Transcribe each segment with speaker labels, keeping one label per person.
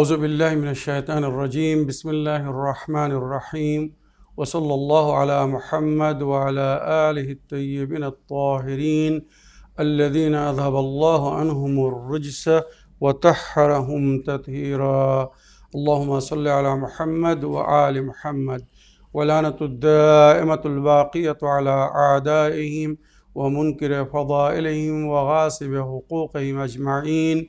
Speaker 1: أعوذ بالله من الشيطان الرجيم. بسم الله الرحمن الرحيم. وصلى الله على محمد وعلى آله الطيبين الطاهرين الذين أذهب الله عنهم الرجس وطهرهم تطهيرا. اللهم صل على محمد وآل محمد. ولعنة الدائمة الباقية على أعدائهم ومنكر فضائلهم وغاصب حقوقهم أجمعين.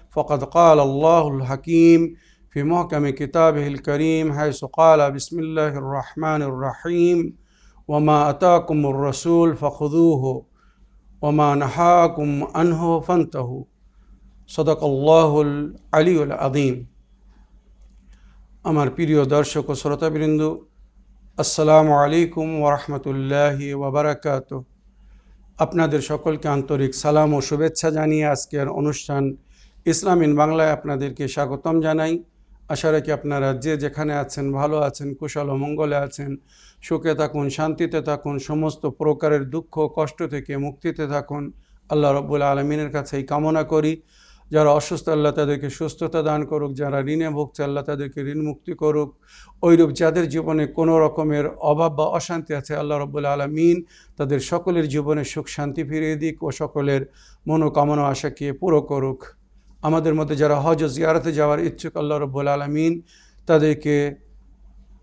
Speaker 1: فقد قال الله الحكيم في محكم كتابه الكريم حيث قال بسم الله الرحمن الرحيم وما أتاكم الرسول فخذوه وما نهاكم عنه فانتهوا صدق الله العلي العظيم আমার প্রিয় দর্শক ও শ্রোতাবৃন্দ আসসালামু আলাইকুম ওরহমতুল্লাহি ওবরাকাত আপনাদের সকলকে আন্তরিক সালাম ও শুভেচ্ছা জানিয়ে আজকের অনুষ্ঠান ইসলাম ইন বাংলায় আপনাদেরকে স্বাগতম জানাই। আশা রাখি আপনারা যে যেখানে আছেন, ভালো আছেন, কুশল ও মঙ্গলে আছেন, সুখে থাকুন, শান্তিতে থাকুন, সমস্ত প্রকারের দুঃখ কষ্ট থেকে মুক্তিতে থাকুন। আল্লাহ রব্বুল আলমিনের কাছে এই কামনা করি। যারা অসুস্থ, আল্লাহ তাদেরকে সুস্থতা দান করুক। যারা ঋণে ভুগছে, আল্লাহ তাদেরকে ঋণ মুক্তি করুক। ওইরূপ যাদের জীবনে কোনো রকমের অভাব বা অশান্তি আছে, আল্লাহ রব্বুল আলমিন তাদের সকলের জীবনে সুখ, শান্তি ফিরিয়ে দিক ও সকলের মনোকামনা আশাকে পুরো করুক। আমাদের মধ্যে যারা হজ ও জিয়ারতে যাওয়ার ইচ্ছুক আল্লাহ রব্বুল আলমিন তাদেরকে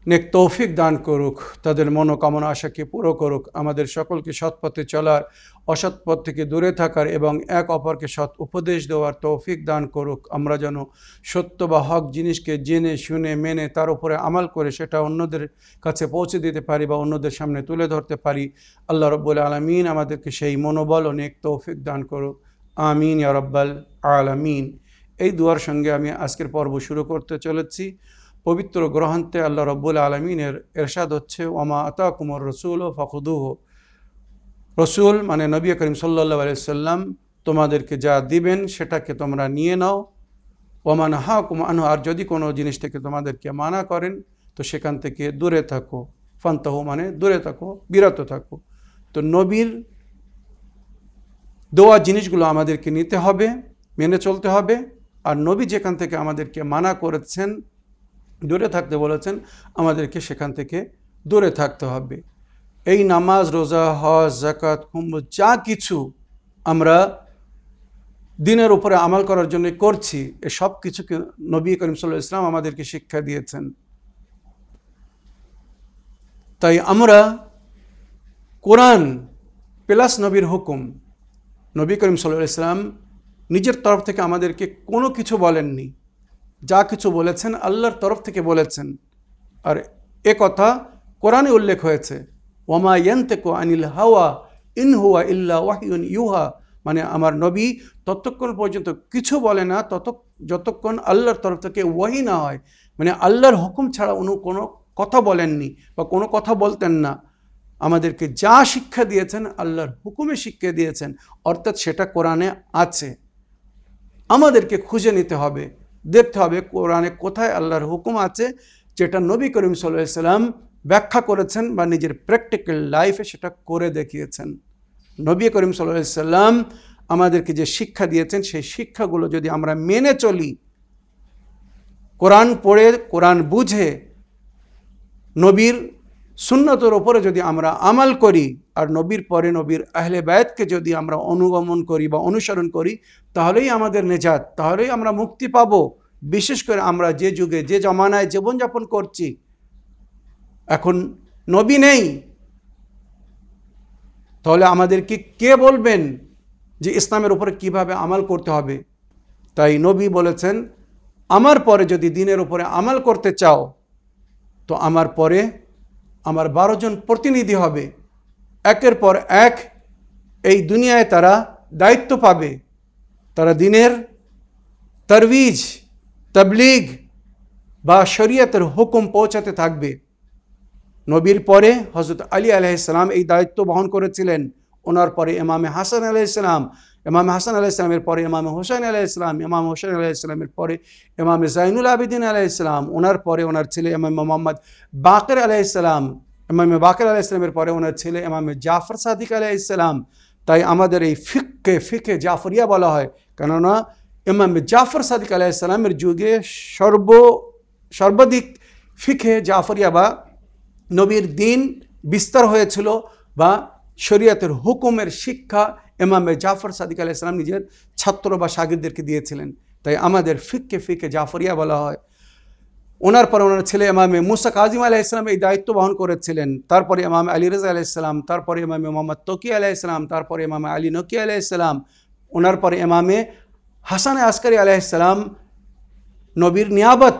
Speaker 1: নেক তৌফিক দান করুক, তাদের মনোকামনা আশাকে পুরো করুক, আমাদের সকলকে সৎ পথে চলার, অসৎ পথ থেকে দূরে থাকার এবং এক অপরকে সৎ উপদেশ দেওয়ার তৌফিক দান করুক। আমরা যেন সত্য বা হক জিনিসকে জেনে, শুনে, মেনে, তার উপরে আমাল করে সেটা অন্যদের কাছে পৌঁছে দিতে পারি বা অন্যদের সামনে তুলে ধরতে পারি। আল্লাহ রব্বুল আলমিন আমাদেরকে সেই মনোবল নেক তৌফিক দান করুক। আমিন ইয়ারব্বাল আলামিন। এই দুয়ার সঙ্গে আমি আজকের পর্ব শুরু করতে চলেছি। পবিত্র গ্রহান্তে আল্লাহ রব্বুল আলমিনের এরশাদ হচ্ছে ওমা আতা কুমর রসুল ও ফখুদুহ। রসুল মানে নবী করিম সাল্লা সাল্লাম, তোমাদেরকে যা দিবেন সেটাকে তোমরা নিয়ে নাও। ওমান হা কুমানহ আর যদি কোনো জিনিস থেকে তোমাদেরকে মানা করেন, তো সেখান থেকে দূরে থাকো। ফান্তাহ মানে দূরে থাকো, বিরত থাকো। তো নবীর দেওয়া জিনিসগুলো আমাদেরকে নিতে হবে, মেনে চলতে হবে। আর নবী যেখান থেকে আমাদেরকে মানা করেছেন, দূরে থাকতে বলেছেন, আমাদেরকে সেখান থেকে দূরে থাকতে হবে। এই নামাজ, রোজা, হজ জাকাত কুম্ভ যা কিছু আমরা দিনের উপরে আমাল করার জন্য করছি, এ সব কিছুকে নবী করিম সাল্লাহ ইসলাম আমাদেরকে শিক্ষা দিয়েছেন। তাই আমরা কোরআন প্লাস নবীর হুকুম নবী করিম সাল্লাহ ইসলাম নিজের তরফ থেকে আমাদেরকে কোনো কিছু বলেননি। যা কিছু বলেছেন আল্লাহর তরফ থেকে বলেছেন। আর এ কথা কোরআনে উল্লেখ হয়েছে ওমা ইয়ন্তেকো আনিল হাওয়া ইন হুয়া ইল্লা ওয়াহিউন ইউহা। মানে আমার নবী ততক্ষণ পর্যন্ত কিছু বলে না, তত, যতক্ষণ আল্লাহর তরফ থেকে ওয়াহি না হয়। মানে আল্লাহর হুকুম ছাড়া উনি কোনো কথা বলেননি বা কোনো কথা বলতেন না। আমাদেরকে যা শিক্ষা দিয়েছেন, আল্লাহর হুকুমে শিক্ষা দিয়েছেন, অর্থাৎ সেটা কোরআনে আছে। আমাদেরকে খুঁজে নিতে হবে, দেখতে হবে কোরআনে কোথায় আল্লাহর হুকুম আছে, যেটা নবী করিম সাল্লাম ব্যাখ্যা করেছেন বা নিজের প্র্যাকটিক্যাল লাইফে সেটা করে দেখিয়েছেন। নবী করিম সাল্লাম আমাদেরকে যে শিক্ষা দিয়েছেন, সেই শিক্ষাগুলো যদি আমরা মেনে চলি, কোরআন পড়ে, কোরআন বুঝে, নবীর সুন্নতর ওপরে যদি আমরা আমাল করি, আর নবীর পরে নবীর আহলে বায়তকে যদি আমরা অনুগমন করি বা অনুসরণ করি, তাহলেই আমাদের নেজাত, তাহলেই আমরা মুক্তি পাব। বিশেষ করে আমরা যে যুগে, যে জমানায় জীবনযাপন করছি, এখন নবী নেই। তাহলে আমাদেরকে কে বলবেন যে ইসলামের উপরে কীভাবে আমাল করতে হবে? তাই নবী বলেছেন, আমার পরে যদি দিনের উপরে আমাল করতে চাও, তো আমার পরে আমার বারো জন প্রতিনিধি হবে। একের পর এক এই দুনিয়ায় তারা দায়িত্ব পাবে। তারা দিনের তরবিজ, তবলিগ বা শরীয়তের হুকুম পৌঁছাতে থাকবে। নবীর পরে হজরত আলী আলাইসালাম এই দায়িত্ব বহন করেছিলেন। ওনার পরে ইমামে হাসান আলাইসালাম ইমামে হাসান আলাইসালামের পরে ইমামে হোসেন আলাইসালাম ইমাম হোসেন আলাইসালামের পরে ইমামে জাইনুল আবিদিন আলাইসালাম ওনার পরে ওনার ছেলে ইমাম মোহাম্মদ বাকের আলাইসালাম ইমামে বাকের আলাইসালামের পরে ওনার ছেলে ইমামে জাফর সাদিক আলাইসালাম তাই আমাদের এই ফিককে ফিকে জাফরিয়া বলা হয়। কেননা ইমামে জাফর সাদিক আলাইসালামের যুগে সর্ব, সর্বাধিক ফিকে জাফরিয়া বা নবীর দিন বিস্তার হয়েছিল বা শরীয়তের হুকুমের শিক্ষা ইমামে জাফর সাদিক আলাইসালাম নিজের ছাত্র বা শাগিরদেরকে দিয়েছিলেন। তাই আমাদের ফিককে ফিকে জাফরিয়া বলা হয়। ওনার পর ওনার ছেলে এমামে মুসা কাজিম আলাহ ইসলাম এই দায়িত্ব বহন করেছিলেন। তারপরে ইমাম আলী রাজা আলাইসালাম তারপরে ইমামে মোহাম্মদ তকি আলাইসালাম তারপরে ইমামে আলী নকি আলাইসালাম ওনার পরে এমামে হাসান আসকারি আলাইসালাম নবীর নিয়াবত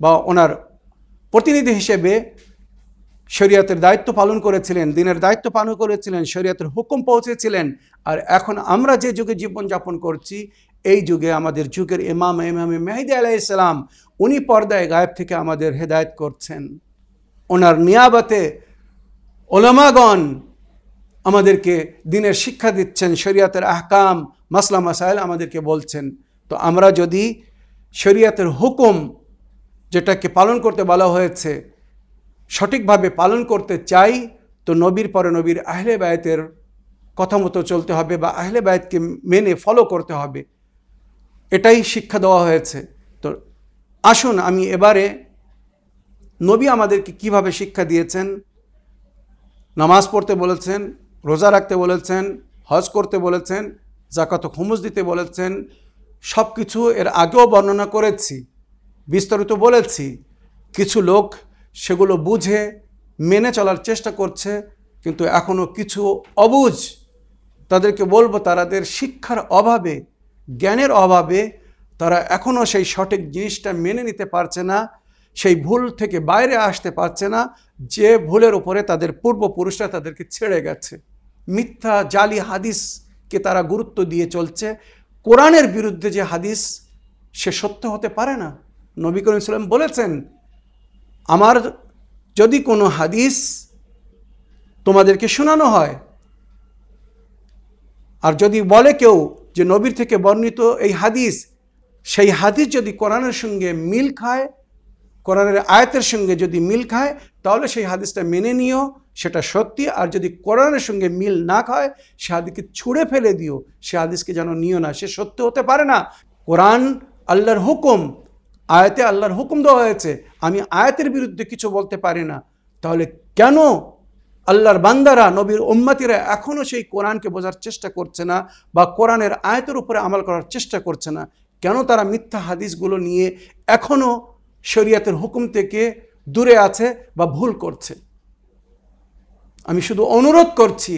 Speaker 1: বা ওনার প্রতিনিধি হিসেবে শরীয়তের দায়িত্ব পালন করেছিলেন, দিনের দায়িত্ব পালন করেছিলেন, শরীয়তের হুকুম পৌঁছেছিলেন। আর এখন আমরা যে যুগে জীবনযাপন করছি, এই যুগে আমাদের যুগের ইমাম ইমামে মেহেদি আলাইসালাম উনি পর্দায় গায়েব থেকে আমাদের হেদায়ত করছেন। ওনার নিয়াবতে ওলামাগণ আমাদেরকে দিনের শিক্ষা দিচ্ছেন, শরীয়তের আহকাম, মাসলা মাসাইল আমাদেরকে বলছেন। তো আমরা যদি শরীয়তের হুকুম যেটাকে পালন করতে বলা হয়েছে সঠিকভাবে পালন করতে চাই, তো নবীর পরে নবীর আহলে বায়তের কথা মতো চলতে হবে বা আহলে বায়তকে মেনে ফলো করতে হবে। এটাই শিক্ষা দেওয়া হয়েছে। তো আসুন আমি এবারে নবী আমাদেরকে কীভাবে শিক্ষা দিয়েছেন? নামাজ পড়তে বলেছেন, রোজা রাখতে বলেছেন, হজ করতে বলেছেন জাকাত খুমুজ দিতে বলেছেন সব কিছু এর আগেও বর্ণনা করেছি, বিস্তারিত বলেছি। কিছু লোক সেগুলো বুঝে, মেনে চলার চেষ্টা করছে, কিন্তু এখনও কিছু অবুঝ। তাদেরকে বলব তাদের শিক্ষার অভাবে, জ্ঞানের অভাবে তারা এখনও সেই সঠিক জিনিসটা মেনে নিতে পারছে না, সেই ভুল থেকে বাইরে আসতে পারছে না, যে ভুলের উপরে তাদের পূর্বপুরুষরা তাদেরকে ছেড়ে গেছে। মিথ্যা, জালি হাদিসকে তারা গুরুত্ব দিয়ে চলছে। কোরআনের বিরুদ্ধে যে হাদিস, সে সত্য হতে পারে না। নবী করিম সাল্লাম বলেছেন আমার যদি কোনো হাদিস তোমাদেরকে শোনানো হয়, আর যদি বলে কেউ যে নবীর থেকে বর্ণিত এই হাদিস, সেই হাদিস যদি কোরআনের সঙ্গে মিল খায়, কোরআনের আয়তের সঙ্গে যদি মিল খায়, তাহলে সেই হাদিসটা মেনে নিও, সেটা সত্যি। আর যদি কোরআনের সঙ্গে মিল না খায়, সে হাদিসকে ছুঁড়ে ফেলে দিও, সে হাদিসকে যেন নিও না, সে সত্য হতে পারে না। কোরআন আল্লাহর হুকুম আয়াতে আল্লাহর হুকুম দেওয়া হয়েছে, আমি আয়াতের বিরুদ্ধে কিছু বলতে পারি না। তাহলে কেন আল্লাহর বান্দারা, নবীর উম্মাতিরা এখনও সেই কোরআনকে বোঝার চেষ্টা করছে না বা কোরআনের আয়তের উপরে আমল করার চেষ্টা করছে না? কেন তারা মিথ্যা হাদিসগুলো নিয়ে এখনও শরীয়তের হুকুম থেকে দূরে আছে বা ভুল করছে? আমি শুধু অনুরোধ করছি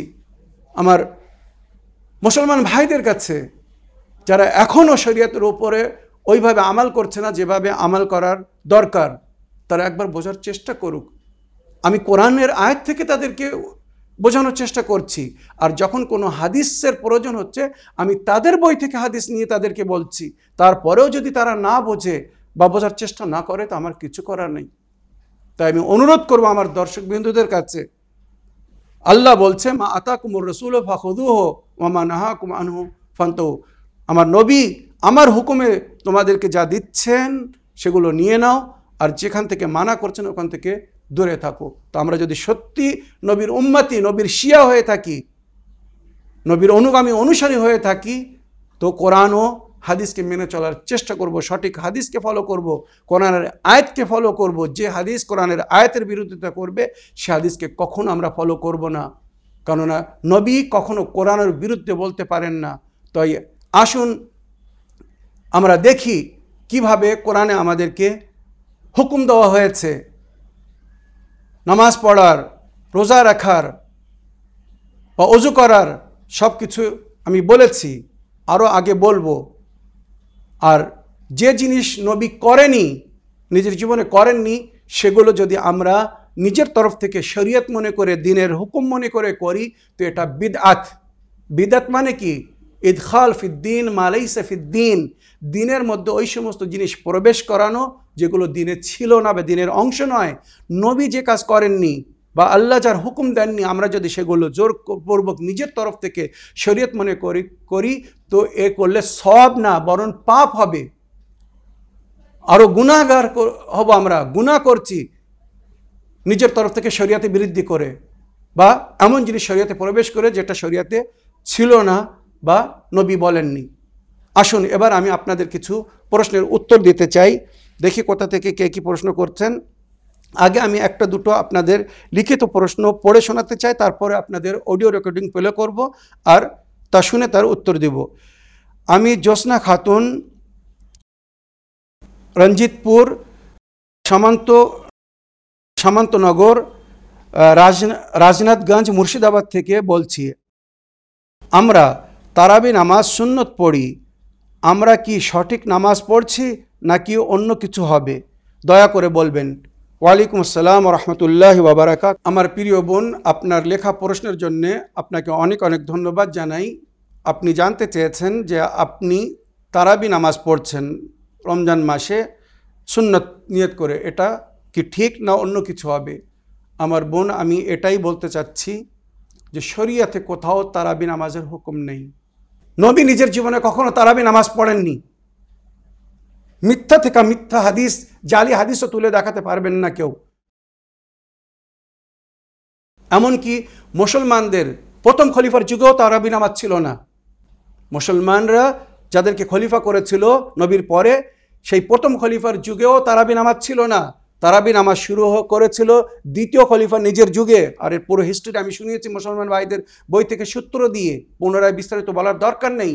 Speaker 1: আমার মুসলমান ভাইদের কাছে, যারা এখনও শরীয়তের উপরে ওইভাবে আমাল করছে না যেভাবে আমাল করার দরকার। তারা একবার বোঝার চেষ্টা করুক। আমি কোরআনের আয়াত থেকে তাদেরকে বোঝানোর চেষ্টা করছি। আর যখন কোনো হাদিসের প্রয়োজন হচ্ছে, আমি তাদের বই থেকে হাদিস নিয়ে তাদেরকে বলছি। তারপরেও যদি তারা না বোঝে বা বোঝার চেষ্টা না করে, তো আমার কিছু করার নেই। তাই আমি অনুরোধ করব আমার দর্শক বিন্দুদের কাছে। আল্লাহ বলছে, মা আতা কুমুর রসুল ফাখুদু হো মামা নাহা কুমানহু ফান্ত আমার নবী আমার হুকুমে তোমাদেরকে যা দিচ্ছেন, সেগুলো নিয়ে নাও, আর যেখান থেকে মানা করছেন, ওখান থেকে দূরে থাকো। তো আমরা যদি সত্যি নবীর উম্মাতি, নবীর শিয়া হয়ে থাকি, নবীর অনুগামী অনুসারী হয়ে থাকি, তো কোরআন ও হাদিসকে মেনে চলার চেষ্টা করব, সঠিক হাদিসকে ফলো করব, কোরআনের আয়াতকে ফলো করব, যে হাদিস কোরআনের আয়াতের বিরোধিতা করবে, সে হাদিসকে কখনো আমরা ফলো করব না। কেননা নবী কখনো কোরআনের বিরুদ্ধে বলতে পারেন না। তাই আসুন আমরা দেখি কীভাবে কোরআনে আমাদেরকে হুকুম দেওয়া হয়েছে। নামাজ পড়ার, রোজা রাখার বা অজু করার সব কিছু আমি বলেছি আরও আগে বলব। আর যে জিনিস নবী করেনি, নিজের জীবনে করেননি, সেগুলো যদি আমরা নিজের তরফ থেকে শরীয়ত মনে করে, দিনের হুকুম মনে করে করি, তো এটা বিদআত। বিদাত মানে কি? ইদখাল ফিদ্দিন মালাই সফিদ্দিন দিনের মধ্যে ওই সমস্ত জিনিস প্রবেশ করানো, যেগুলো দিনে ছিল না বা দিনের অংশ নয়, নবী যে কাজ করেননি বা আল্লাহ যার হুকুম দেননি, আমরা যদি সেগুলো জোরপূর্বক নিজের তরফ থেকে শরীয়ত মনে করি করি, তো এ করলে সব না, বরং পাপ হবে। আরও গুণাগার হব আমরা গুণা করছি নিজের তরফ থেকে শরিয়াতে বৃদ্ধি করে। বা এমন জিনিস শরিয়াতে প্রবেশ করে যেটা শরিয়াতে ছিল না বা নবী বলেননি। আসুন, এবার আমি আপনাদের কিছু প্রশ্নের উত্তর দিতে চাই। দেখি কোথা থেকে কে কী প্রশ্ন করছেন। আগে আমি একটা দুটো আপনাদের লিখিত প্রশ্ন পড়ে শোনাতে চাই, তারপরে আপনাদের অডিও রেকর্ডিং প্লে করব আর তা শুনে তার উত্তর দিব। আমি জ্যোৎস্না খাতুন, রঞ্জিতপুর, সামান্ত, সামান্তনগর রাজ রাজনাথগঞ্জ, মুর্শিদাবাদ থেকে বলছি। আমরা তারাবি নামাজ সুন্নত পড়ি। আমরা কি সঠিক নামাজ পড়ছি নাকি অন্য কিছু হবে? দয়া করে বলবেন। ওয়ালাইকুম আসসালাম রহমতুল্লাহ বাবারাকাত আমার প্রিয় বোন, আপনার লেখা প্রশ্নের জন্যে আপনাকে অনেক অনেক ধন্যবাদ জানাই। আপনি জানতে চেয়েছেন যে আপনি তারাবি নামাজ পড়ছেন রমজান মাসে। সুন্নত নিয়ত করে এটা কি ঠিক না অন্য কিছু হবে? আমার বোন, আমি এটাই বলতে চাচ্ছি যে শরিয়াতে কোথাও তারাবি নামাজের হুকুম নেই। নবী নিজের জীবনে কখনো তারাবি নামাজ পড়েননি। মিথ্যা থেকে মিথ্যা হাদিস, জালি হাদিসও তুলে দেখাতে পারবেন না কেউ। এমনকি মুসলমানদের প্রথম খলিফার যুগেও তারাবি নামাজ ছিল না। মুসলমানরা যাদেরকে খলিফা করেছিল নবীর পরে, সেই প্রথম খলিফার যুগেও তারাবি নামাজ ছিল না। তারাবি নামাজ শুরু করেছিল দ্বিতীয় খলিফা নিজের যুগে। আর এর পুরো হিস্ট্রিটা আমি শুনিয়েছি মুসলমান ভাইদের বই থেকে সূত্র দিয়ে। পুনরায় বিস্তারিত বলার দরকার নেই।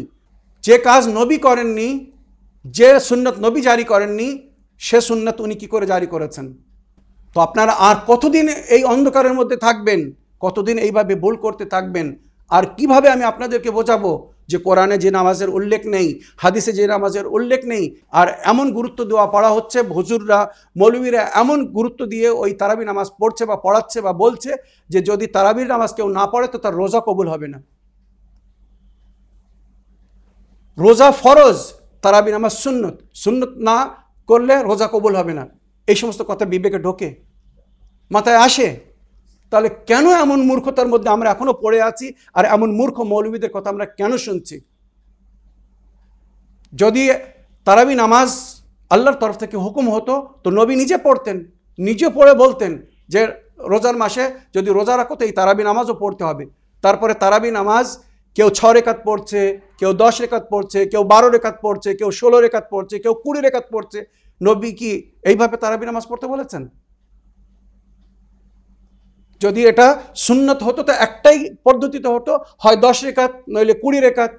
Speaker 1: যে কাজ নবী করেননি, যে সুন্নত নবী জারি করেননি, সে সুন্নত উনি কী করে জারি করেছেন? তো আপনারা আর কতদিন এই অন্ধকারের মধ্যে থাকবেন, কতদিন এইভাবে ভুল করতে থাকবেন, আর কীভাবে আমি আপনাদেরকে বোঝাবো? যে কোরআনে যে নামাজের উল্লেখ নেই, হাদিসে যে নামাজের উল্লেখ নেই, আর এমন গুরুত্ব দেওয়া পড়া হচ্ছে, হুজুররা, মৌলবীরা এমন গুরুত্ব দিয়ে ওই তারাবি নামাজ পড়ছে বা পড়াচ্ছে বা বলছে যে যদি তারাবির নামাজ কেউ না পড়ে তো তার রোজা কবুল হবে না। রোজা ফরজ, তারাবি নামাজ সুন্নত। সুন্নত না করলে রোজা কবুল হবে না। এই সমস্ত কথা বিবেকে ঢোকে, মাথায় আসে। তাহলে কেন এমন মূর্খতার মধ্যে আমরা এখনও পড়ে আছি? আর এমন মূর্খ মৌলবীদের কথা আমরা কেন শুনছি? যদি তারাবি নামাজ আল্লাহর তরফ থেকে হুকুম হতো, তো নবী নিজে পড়তেন, নিজে পড়ে বলতেন যে রোজার মাসে যদি রোজা রাখো তো এই তারাবি নামাজও পড়তে হবে। তারপরে তারাবি নামাজ, কেউ ছ রেখাত পড়ছে, কেউ দশ রেখাত পড়ছে, কেউ বারো রেখাত পড়ছে, কেউ ষোলো রেখাত পড়ছে, কেউ কুড়ি রেখাত পড়ছে। নবী কি এইভাবে তারাবি নামাজ পড়তে বলেছেন? যদি এটা সুন্নত হতো, তো একটাই পদ্ধতিতে হতো, হয় দশ রেখাত, নইলে কুড়ি রেখাত,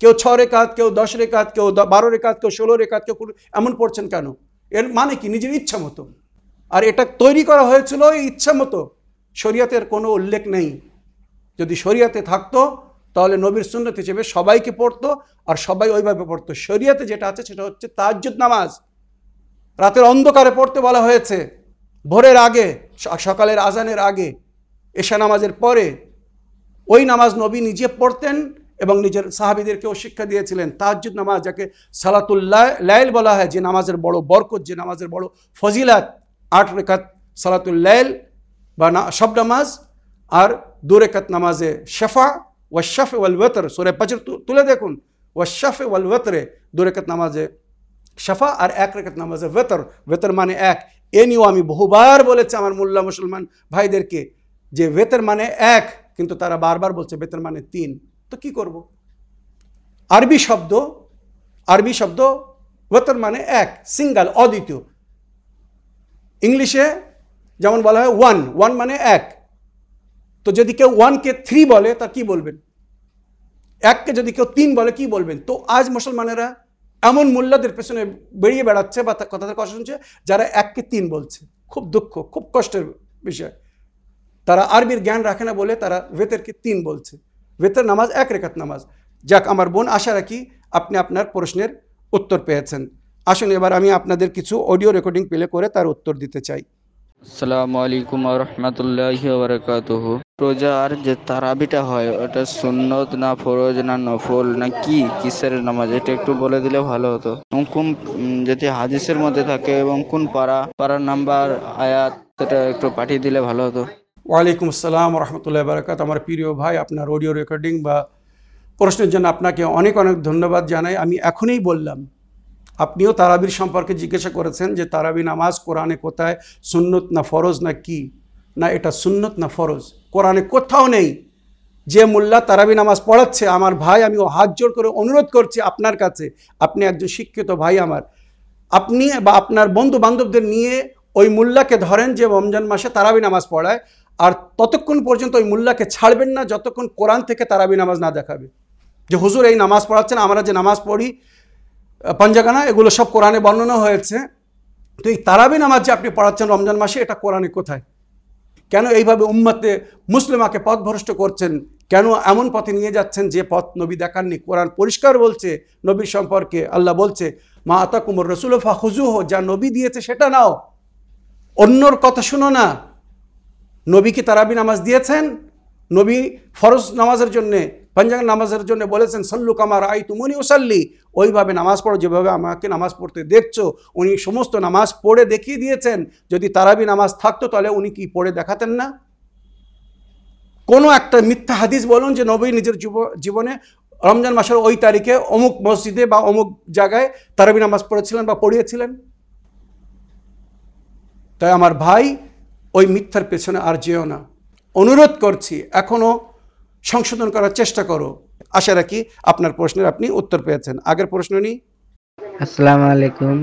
Speaker 1: কেউ ছ রেখাত, কেউ দশ রেখাত, কেউ বারো রেখাত, কেউ ষোলো রেখাত, কেউ কুড়ি, এমন পড়ছেন কেন? এর মানে কি? নিজের ইচ্ছা মতো। আর এটা তৈরি করা হয়েছিল এই ইচ্ছা মতো। শরিয়াতের কোনো উল্লেখ নেই। যদি শরিয়াতে থাকতো, তাহলে নবীর সুন্নত হিসেবে সবাইকে পড়তো, আর সবাই ওইভাবে পড়তো। শরিয়াতে যেটা আছে, সেটা হচ্ছে তাজ্জুদ নামাজ। রাতের অন্ধকারে পড়তে বলা হয়েছে। ভোরের আগে সকালের আজানের আগে, এশা নামাজের পরে, ওই নামাজ নবী নিজে পড়তেন এবং নিজের সাহাবিদেরকেও শিক্ষা দিয়েছিলেন তাহাজুদ নামাজ যাকে সালাতুল্লাহ লাইল বলা হয়, যে নামাজের বড় বরকত, যে নামাজের বড় ফজিলাত, আট রেখাত সালাতুল্লাইল বা না সব নামাজ আর দু রেখাত নামাজে শেফা ওয়াশাফে ওয়াল ওয়েতর, সোরে পাচর তুলে দেখুন ওয়াশাফে ওয়াল ওয়েতরে দু রেখাত নামাজে শাফা আর এক রেখাত নামাজে ওয়েতর ওয়েতর মানে এক। এ নিয়েও আমি বহুবার বলেছি আমার মোল্লা মুসলমান ভাইদেরকে যে বেতের মানে এক, কিন্তু তারা বারবার বলছে বেতের মানে তিন। তো কি করব? আরবি শব্দ আরবি শব্দ ওয়েতর মানে এক, সিঙ্গাল, অদ্বিতীয়। ইংলিশে যেমন বলা হয় ওয়ান ওয়ান মানে এক। তো যদি কেউ ওয়ানকে থ্রি বলে, তা কি বলবেন? এককে যদি কেউ তিন বলে, কি বলবেন? তো আজ মুসলমানেরা এমন মোল্লাদের পেছনে বেরিয়ে বেড়াচ্ছে বা কথাদের কথা শুনছে যারা এককে তিন বলছে। খুব দুঃখ, খুব কষ্টের বিষয়। তারা আরবির জ্ঞান রাখে না বলে তারা ভেতরকে তিন বলছে। ভেতর নামাজ এক রেখাত নামাজ। যাক, আমার বোন, আশা রাখি আপনি আপনার প্রশ্নের উত্তর পেয়েছেন। আসুন, এবার আমি আপনাদের কিছু অডিও রেকর্ডিং প্লে করে তার উত্তর দিতে চাই।
Speaker 2: আসসালামু আলাইকুম রহমতুল্লাহ রোজার যে তারাবিটা হয়, ওটা সুন্নত না ফরজ না নফল? না কি? কিসের নামাজ? এটা একটু বলে দিলে ভালো হতো। কোন যদি হাদিসের মধ্যে থাকে এবং কোন পাড়া পাড়ার নাম্বার, আয়াত, সেটা একটু পাঠিয়ে দিলে ভালো হতো।
Speaker 1: ওয়ালাইকুম আসসালাম রহমতুল্লাহ বারাকাত আমার প্রিয় ভাই, আপনার অডিও রেকর্ডিং বা প্রশ্নের জন্য আপনাকে অনেক অনেক ধন্যবাদ জানাই। আমি এখনই বললাম, আপনিও তারাবির সম্পর্কে জিজ্ঞাসা করেছেন যে তারাবি নামাজ কোরআনে কোথায়, সুন্নত না ফরজ না কি? না, এটা সুন্নত না ফরজ? কোরআনে কোথাও নেই। যে মোল্লা তারাবি নামাজ পড়াচ্ছে, আমার ভাই আমি হাত জোর করে অনুরোধ করছি আপনার কাছে, আপনি একজন শিক্ষিত ভাই আমার। আপনি বা আপনার বন্ধু বান্ধবদের নিয়ে ওই মোল্লাকে ধরেন যে রমজান মাসে তারাবি নামাজ পড়ায়, আর ততক্ষণ পর্যন্ত ওই মোল্লাকে ছাড়বেন না, যতক্ষণ কোরআন থেকে তারাবি নামাজ না দেখাবে। যে হুজুর, এই নামাজ পড়াচ্ছেন, আমরা যে নামাজ পড়ি পাঞ্জাগানা এগুলো সব কোরআনে বর্ণনা হয়েছে। তো এই তারাবি নামাজ যে আপনি পড়াচ্ছেন রমজান মাসে, এটা কোরআনে কোথায়? কেন এইভাবে উম্মতে মুসলিমাকে পথ ভ্রষ্ট করছেন? কেন এমন পথে নিয়ে যাচ্ছেন যে পথ নবী দেখাননি? কোরআন পরিষ্কার বলছে, নবীর সম্পর্কে আল্লাহ বলছে, মা আতা কুমর রসুল হুজুহ যা নবী দিয়েছে সেটা নাও। অন্যর কথা শুনো না। নবী কি তারাবি নামাজ দিয়েছেন? নবী ফরজ নামাজের জন্যে পাঞ্জাং নামাজের জন্য বলেছেন, সল্লু কামার আই তুমনি ওসাল্লি ওইভাবে নামাজ পড়ো, যেভাবে আমাকে নামাজ পড়তে দেখছ, উনি সমস্ত নামাজ পড়ে দেখিয়ে দিয়েছেন। যদি তারাবি নামাজ থাকতো, তাহলে উনি কি পড়ে দেখাতেন না? কোনো একটা মিথ্যা হাদিস বলুন যে নবী নিজের জীব- জীবনে রমজান মাসের ওই তারিখে অমুক মসজিদে বা অমুক জায়গায় তারাবি নামাজ পড়েছিলেন বা পড়িয়েছিলেন। তাই আমার ভাই ওই মিথ্যার পেছনে আর যেও না। অনুরোধ করছি এখনও সংশোধন করার চেষ্টা করো। আশা রাখি আপনার প্রশ্নের আপনি উত্তর পেয়েছেন। আগের প্রশ্ন নিই।
Speaker 3: আসসালামু আলাইকুম।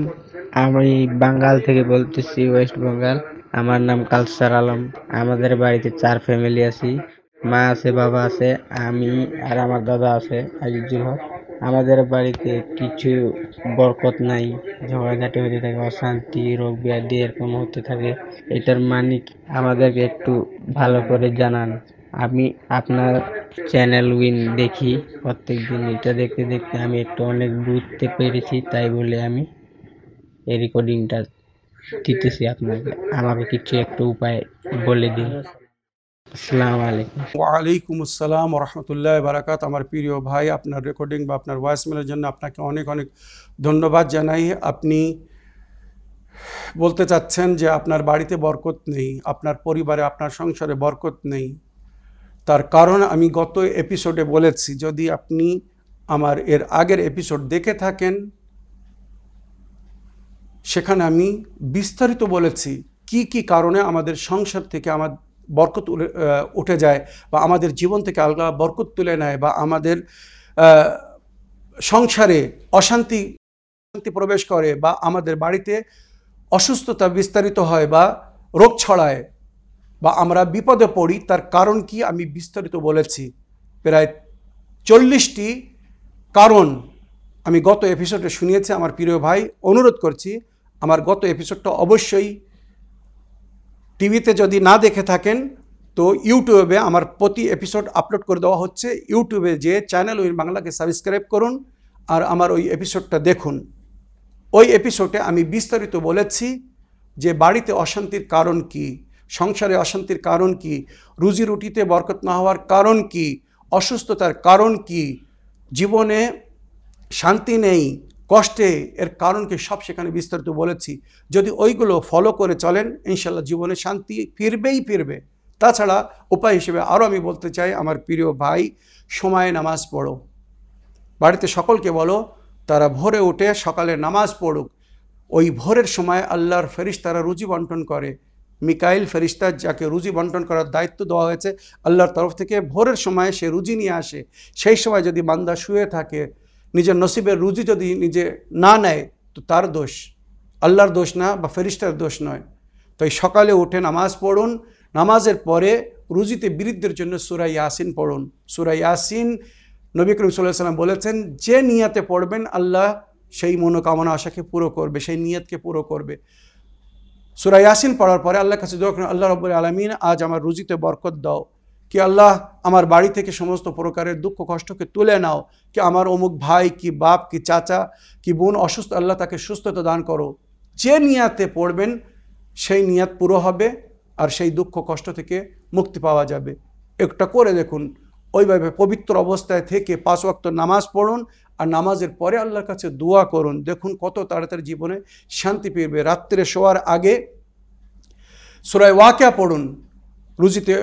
Speaker 3: আমি বাঙ্গাল থেকে বলতেছি, ওয়েস্ট বেঙ্গল। আমার নাম কালসার আলম। আমাদের বাড়িতে চার ফ্যামিলি আছি। মা আছে, বাবা আছে, আমি আর আমার দাদা আছে, আজিজুল হক। আমাদের বাড়িতে কিছু বরকত নাই, ঝগড়াঝাটি হতে থাকে, অশান্তি, রোগ ব্যাধি এরকম হতে থাকে। এটার মানে আমাদেরকে একটু ভালো করে জানান। আমি আপনার চ্যানেল উইন দেখি প্রত্যেক দিন এটা দেখতে দেখতে আমি একটু অনেক বুঝতে পেরেছি, তাই বলে আমি এই রেকর্ডিংটা দিতেছি আপনাকে। আমাকে কিছু একটু উপায় বলে দিন। আসসালামু আলাইকুম।
Speaker 1: ওয়ালাইকুম আসসালাম রহমতুল্লাহ বারাকাত। আমার প্রিয় ভাই, আপনার রেকর্ডিং বা আপনার ভয়েসমেলের জন্য আপনাকে অনেক অনেক ধন্যবাদ জানাই। আপনি বলতে চাচ্ছেন যে আপনার বাড়িতে বরকত নেই, আপনার পরিবারে, আপনার সংসারে বরকত নেই। তার কারণ আমি গত এপিসোডে বলেছি, যদি আপনি আমার এর আগের এপিসোড দেখে থাকেন, সেখানে আমি বিস্তারিত বলেছি কি কি কারণে আমাদের সংসার থেকে আমার বরকত উঠে যায় বা আমাদের জীবন থেকে আলগা বরকত তুলে নেয় বা আমাদের সংসারে অশান্তি অশান্তি প্রবেশ করে বা আমাদের বাড়িতে অসুস্থতা বিস্তারিত হয় বা রোগ ছড়ায় বা আমরা বিপদে পড়ি, তার কারণ কি আমি বিস্তারিত বলেছি। প্রায় চল্লিশটি কারণ আমি গত এপিসোডে শুনিয়েছি, আমার প্রিয় ভাই। অনুরোধ করছি, আমার গত এপিসোডটা অবশ্যই টিভিতে যদি না দেখে থাকেন, তো ইউটিউবে আমার প্রতি এপিসোড আপলোড করে দেওয়া হচ্ছে। ইউটিউবে যে চ্যানেল ওই বাংলাকে সাবস্ক্রাইব করুন আর আমার ওই এপিসোডটা দেখুন। ওই এপিসোডে আমি বিস্তারিত বলেছি যে বাড়িতে অশান্তির কারণ কি। সংসারে অশান্তির কারণ কি? রুজি রুটিতে বরকত না হওয়ার কারণ কি? অসুস্থতার কারণ কি? জীবনে শান্তি নেই, কষ্টে, এর কারণকে সব সেখানে বিস্তারিত বলেছি। যদি ওইগুলো ফলো করে চলেন, ইনশাল্লাহ জীবনে শান্তি ফিরবেই ফিরবে। তাছাড়া উপায় হিসেবে আরও আমি বলতে চাই, আমার প্রিয় ভাই, সময়ে নামাজ পড়ো। বাড়িতে সকলকে বলো, তারা ভোরে উঠে সকালে নামাজ পড়ুক। ওই ভোরের সময় আল্লাহর ফেরিস তারা রুজি বন্টন করে। মিকাইল ফেরিস্তা, যাকে রুজি বন্টন করার দায়িত্ব দেওয়া হয়েছে, আল্লাহর তরফ থেকে ভোরের সময় সে রুজি নিয়ে আসে। সেই সময় যদি বান্দা শুয়ে থাকে, নিজের নসিবের রুজি যদি নিজে না নেয়, তো তার দোষ। আল্লাহর দোষ না বা ফেরিস্তার দোষ নয়। তাই সকালে উঠে নামাজ পড়ুন। নামাজের পরে রুজিতে বিরুদ্ধের জন্য সুরা ইয়াসিন পড়ুন। সুরা ইয়াসিন, নবী করিম সাল্লাহ সাল্লাম বলেছেন, যে নিয়াতে পড়বেন, আল্লাহ সেই মনোকামনা আশাকে পুরো করবে, সেই নিয়তকে পুরো করবে। সুরা ইয়াসিন পড়ার পরে আল্লাহর কাছে দোয়া করেন, আল্লাহ রব্বুল আলমিন, আজ আমার রুজিতে বরকত দাও। কি আল্লাহ আমার বাড়ি থেকে সমস্ত প্রকারের দুঃখ, কষ্টকে তুলে নাও। কি আমার অমুক ভাই, কি বাপ, কি চাচা, কি বোন অসুস্থ, আল্লাহ তাকে সুস্থতা দান করো। যে নিয়াতে পড়বেন, সেই নিয়াত পুরো হবে আর সেই দুঃখ, কষ্ট থেকে মুক্তি পাওয়া যাবে। একটা করে দেখুন, ওইভাবে পবিত্র অবস্থায় থেকে পাঁচ ওয়াক্ত নামাজ পড়ুন আর নামাজের পরে আল্লাহর কাছে দোয়া করুন। দেখুন কত তাড়াতাড়ি জীবনে শান্তি পেবে। রাত্রে শোয়ার আগে সুরায় ওয়াকিয়া পড়ুন। রুজিতে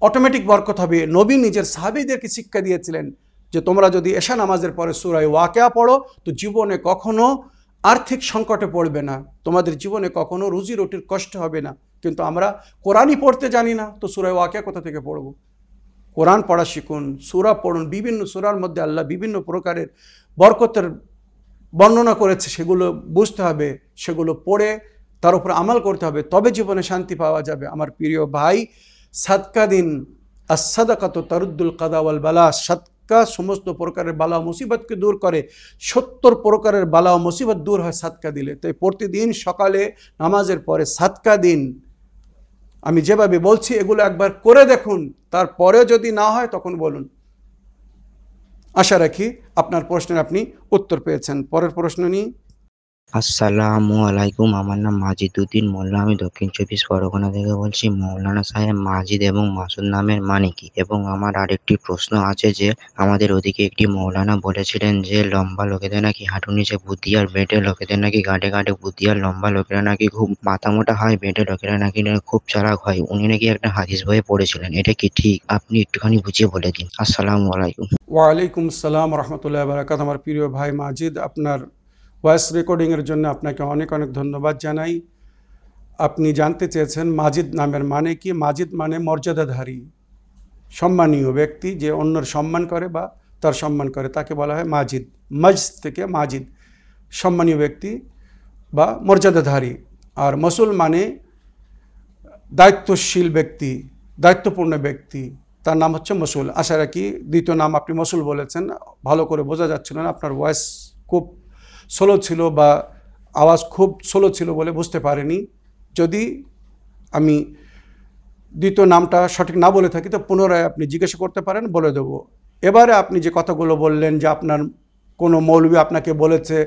Speaker 1: অটোমেটিক বরকত হবে। নবী নিজের সাহাবিদেরকে শিক্ষা দিয়েছিলেন যে তোমরা যদি এশা নামাজের পরে সুরায় ওয়াকিয়া পড়ো, তো জীবনে কখনো আর্থিক সংকটে পড়বে না। তোমাদের জীবনে কখনো রুজি রুটির কষ্ট হবে না। কিন্তু আমরা কোরআনই পড়তে জানি না, তো সুরায় ওয়াকিয়া কোথা থেকে পড়ব? কোরআন পড়া শিখুন, সুরা পড়ুন, বিভিন্ন সুরার মধ্যে আল্লাহ বিভিন্ন প্রকারের বরকতের বর্ণনা করেছে, সেগুলো বুঝতে হবে, সেগুলো পড়ে তার উপর আমাল করতে হবে, তবে জীবনে শান্তি পাওয়া যাবে। আমার প্রিয় ভাই সাদকা দিন আসাদাকাত তারুদ্দুল কাদাওয়াল বালা সাদকা সমস্ত প্রকারের বালা মুসিবতকে দূর করে, সত্তর প্রকারের বালা মুসিবত দূর হয় সাদকা দিলে। তাই প্রতিদিন সকালে, নামাজের পরে সাদকা দিন আমি যেভাবে বলছি, এগুলো একবার করে দেখুন তারপরে যদি না হয় তখন বলুন। আশা রাখি আপনার প্রশ্নের আপনি উত্তর পেয়েছেন। পরের প্রশ্ন নিয়ে
Speaker 4: আসসালামু আলাইকুম। আমার নাম মাজিদুদ্দিন মোল্লা। আমি দক্ষিণ চব্বিশ পরগনা থেকে বলছি, মৌলানা সাহেব মাজিদ এবং মাসুদ নামের মানে কি? এবং আমার আরেকটি প্রশ্ন আছে যে, আমাদের ওদিকে একটি মৌলানা বলেছিলেন যে, লম্বা লোকেদের নাকি হাঁটু নিচে বুদ্ধি আর বেটে লোকেদের নাকি গাঁটে গাঁটে বুদ্ধি আর লম্বা লোকেরা নাকি খুব মাথা মোটা হয়, বেটে লোকেরা নাকি খুব চালাক হয়। উনি নাকি একটা হাদিস বইয়ে পড়েছিলেন। এটা কি ঠিক? আপনি একটুখানি বুঝিয়ে বলে দিন। আসসালামু আলাইকুম।
Speaker 1: ওয়ালাইকুম সালাম রহমতুল্লাহ আমার প্রিয় ভাই মাজিদ, আপনার ভয়েস রেকর্ডিংয়ের জন্য আপনাকে অনেক অনেক ধন্যবাদ জানাই। আপনি জানতে চেয়েছেন মাজিদ নামের মানে কি? মাজিদ মানে মর্যাদাধারী, সম্মানীয় ব্যক্তি যে অন্যর সম্মান করে বা তার সম্মান করে। তাকে বলা হয় মাজিদ। মজ থেকে মাজিদ, সম্মানীয় ব্যক্তি বা মর্যাদাধারী। আর মসুল মানে দায়িত্বশীল ব্যক্তি, দায়িত্বপূর্ণ ব্যক্তি। তার নাম হচ্ছে মসুল। আশা রাখি দ্বিতীয় নাম আপনি মসুল বলেছেন। ভালো করে বোঝা যাচ্ছিল না, আপনার ভয়েস খুব স্লো ছিল বা আওয়াজ খুব স্লো ছিল বলে বুঝতে পারেনি। যদি আমি দ্বিতীয় নামটা সঠিক না বলে থাকি, তো পুনরায় আপনি জিজ্ঞাসা করতে পারেন, বলে দেব। এবারে আপনি যে কথাগুলো বললেন যে আপনার কোনো মৌলবী আপনাকে বলেছে,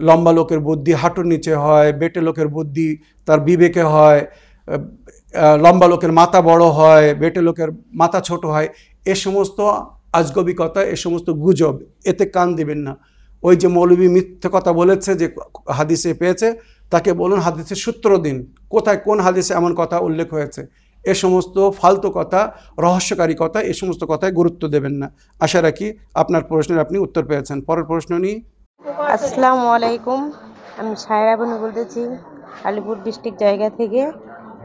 Speaker 1: লম্বা লোকের বুদ্ধি হাঁটুর নিচে হয়, বেটে লোকের বুদ্ধি তার বিবেকে হয় লম্বা লোকের মাথা বড় হয়, বেটে লোকের মাথা ছোট হয়, এ সমস্ত আজগবি কথা, এ সমস্ত গুজব, এতে কান দিবেন না। ওই যে মৌলবী মিথ্যে কথা বলেছে যে হাদিসে পেয়েছে, তাকে বলুন হাদিসের সূত্র দিন, কোথায় কোন হাদিসে এমন কথা উল্লেখ হয়েছে? এ সমস্ত ফালতু কথা, রহস্যকারী কথা, এ সমস্ত কথায় গুরুত্ব দেবেন না। আশা রাখি আপনার প্রশ্নের আপনি উত্তর পেয়েছেন। পরের প্রশ্ন নিয়ে
Speaker 5: আসসালামু আলাইকুম, আমি সায়রা বলতেছি, আলিপুর ডিস্ট্রিক্ট জায়গা থেকে।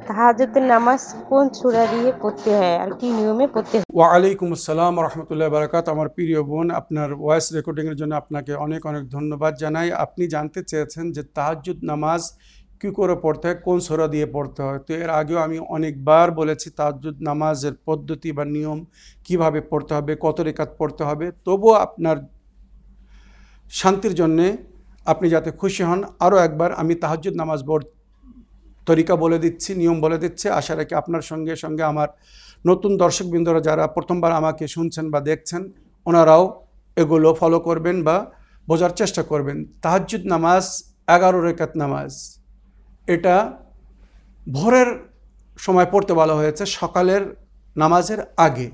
Speaker 5: তাহাজুদ্দিন নামাজ কোন সূরা দিয়ে পড়তে হয় আর কি নিয়মে পড়তে হয়?
Speaker 1: ওয়ালাইকুম আসসালাম রহমতুল্লাহ বারাকাত। আমার প্রিয় বোন, আপনার ভয়েস রেকর্ডিংয়ের জন্য আপনাকে অনেক অনেক ধন্যবাদ জানাই। আপনি জানতে চেয়েছেন যে তাহাজ্জুদ নামাজ কী করে পড়তে হয়, কোন সোরা দিয়ে পড়তে হয়? তো এর আগেও আমি অনেকবার বলেছি তাহাজ্জুদ নামাজের পদ্ধতি বা নিয়ম কীভাবে পড়তে হবে, কত রেখাত পড়তে হবে। তবুও আপনার শান্তির জন্যে আপনি যাতে খুশি হন, আরও একবার আমি তাহাজ্জুদ নামাজ পড় তরিকা বলে দিচ্ছি, নিয়ম বলে দিচ্ছে। আশা রাখি আপনার সঙ্গে সঙ্গে আমার নতুন দর্শকবৃন্দরা যারা প্রথমবার আমাকে শুনছেন বা দেখছেন, ওনারাও এগুলো ফলো করবেন বা বোঝার চেষ্টা করবেন। তাহাজ্জুদ নামাজ, এগারো রেখাত নামাজ। এটা ভোরের সময় পড়তে বলা হয়েছে, সকালের নামাজের আগে।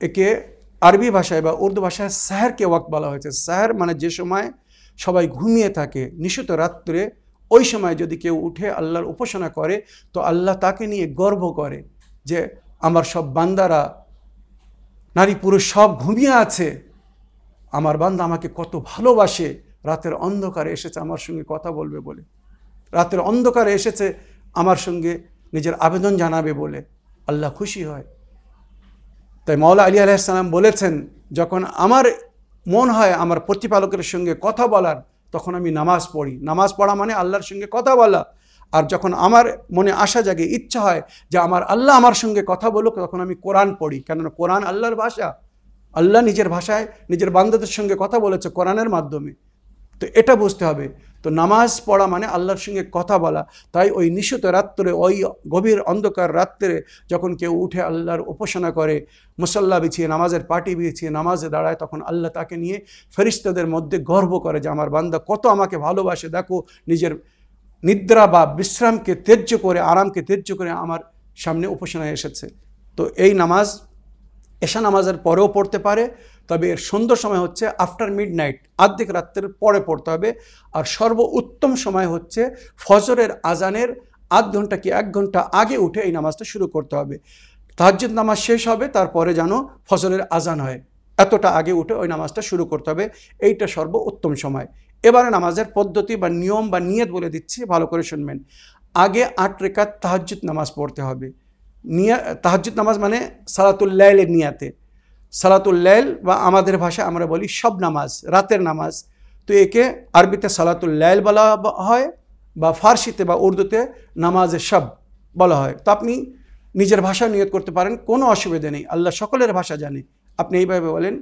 Speaker 1: একে আরবি ভাষায় বা উর্দু ভাষায় সাহেরকে ওয়াক বলা হয়েছে। সাহের মানে যে সময় সবাই ঘুমিয়ে থাকে, নিশিত রাত্রে ওই সময় যদি কেউ উঠে আল্লাহর উপাসনা করে, তো আল্লাহ তাকে নিয়ে গর্ব করে যে আমার সব বান্দারা, নারী পুরুষ সব ঘুমিয়ে আছে। আমার বান্দা আমাকে কত ভালোবাসে। রাতের অন্ধকারে এসেছে আমার সঙ্গে কথা বলবে বলে। রাতের অন্ধকারে এসেছে আমার সঙ্গে নিজের আবেদন জানাবে বলে। আল্লাহ খুশি হয়। তাই মাওলা আলী আলাইসালাম বলেছেন, যখন আমার মন হয় আমার প্রতিপালকের সঙ্গে কথা বলার তখন আমি নামাজ পড়ি। নামাজ পড়া মানে আল্লাহর সঙ্গে কথা বলা। আর যখন আমার মনে আশা জাগে, ইচ্ছা হয় যে আমার আল্লাহ আমার সঙ্গে কথা বলুক, তখন আমি কোরআন পড়ি। কেননা কোরআন আল্লাহর ভাষা। আল্লাহ নিজের ভাষায় নিজের বান্ধবদের সঙ্গে কথা বলেছে কোরআনের মাধ্যমে। তো এটা বুঝতে হবে। তো নামাজ পড়া মানে আল্লাহর সঙ্গে কথা বলা। তাই ওই নিশিত রাত্রে, ওই গভীর অন্ধকার রাত্রে যখন কেউ উঠে আল্লাহর উপাসনা করে, মুসল্লা বিছিয়ে, নামাজের পাটি বিছিয়ে, নামাজে দাঁড়ায়, তখন আল্লাহ তাকে নিয়ে ফেরিস্তাদের মধ্যে গর্ব করে যে, আমার বান্দা কত আমাকে ভালোবাসে, দেখো নিজের নিদ্রা বা বিশ্রামকে ত্যায্য করে, আরামকে ত্যায্য করে আমার সামনে উপাসনায় এসেছে। তো এই নামাজ, এশা নামাজের পরেও পড়তে পারে তবে এর সুন্দর সময় হচ্ছে আফটার মিড নাইট আর্ধেক রাত্রের পরে পড়তে হবে। আর সর্ব উত্তম সময় হচ্ছে ফজরের আজানের আধ ঘণ্টা কি এক ঘণ্টা আগে উঠে এই নামাজটা শুরু করতে হবে। তাহাজ্জুদ নামাজ শেষ হবে, তারপরে যেন ফজরের আজান হয়। এতটা আগে উঠে ওই নামাজটা শুরু করতে হবে। এইটা সর্ব উত্তম সময়। এবারে নামাজের পদ্ধতি বা নিয়ম বা নিয়ত বলে দিচ্ছি, ভালো করে শুনবেন। আগে আট রেখাত তাহাজ্জুদ নামাজ পড়তে হবে। নিয়া তাহাজ্জুদ নামাজ মানে সালাতুল্লাইলের নিয়াতে। সালাতুল্লাইল বা আমাদের ভাষায় আমরা বলি সব নামাজ, রাতের নামাজ। তো একে আরবিতে সালাতুল্লাইল বলা হয় বা ফার্সিতে বা উর্দুতে নামাজে সব বলা হয়। তো আপনি নিজের ভাষা নিয়োগ করতে পারেন, কোনো অসুবিধা নেই। আল্লাহ সকলের ভাষা জানে। আপনি এইভাবে বলেন,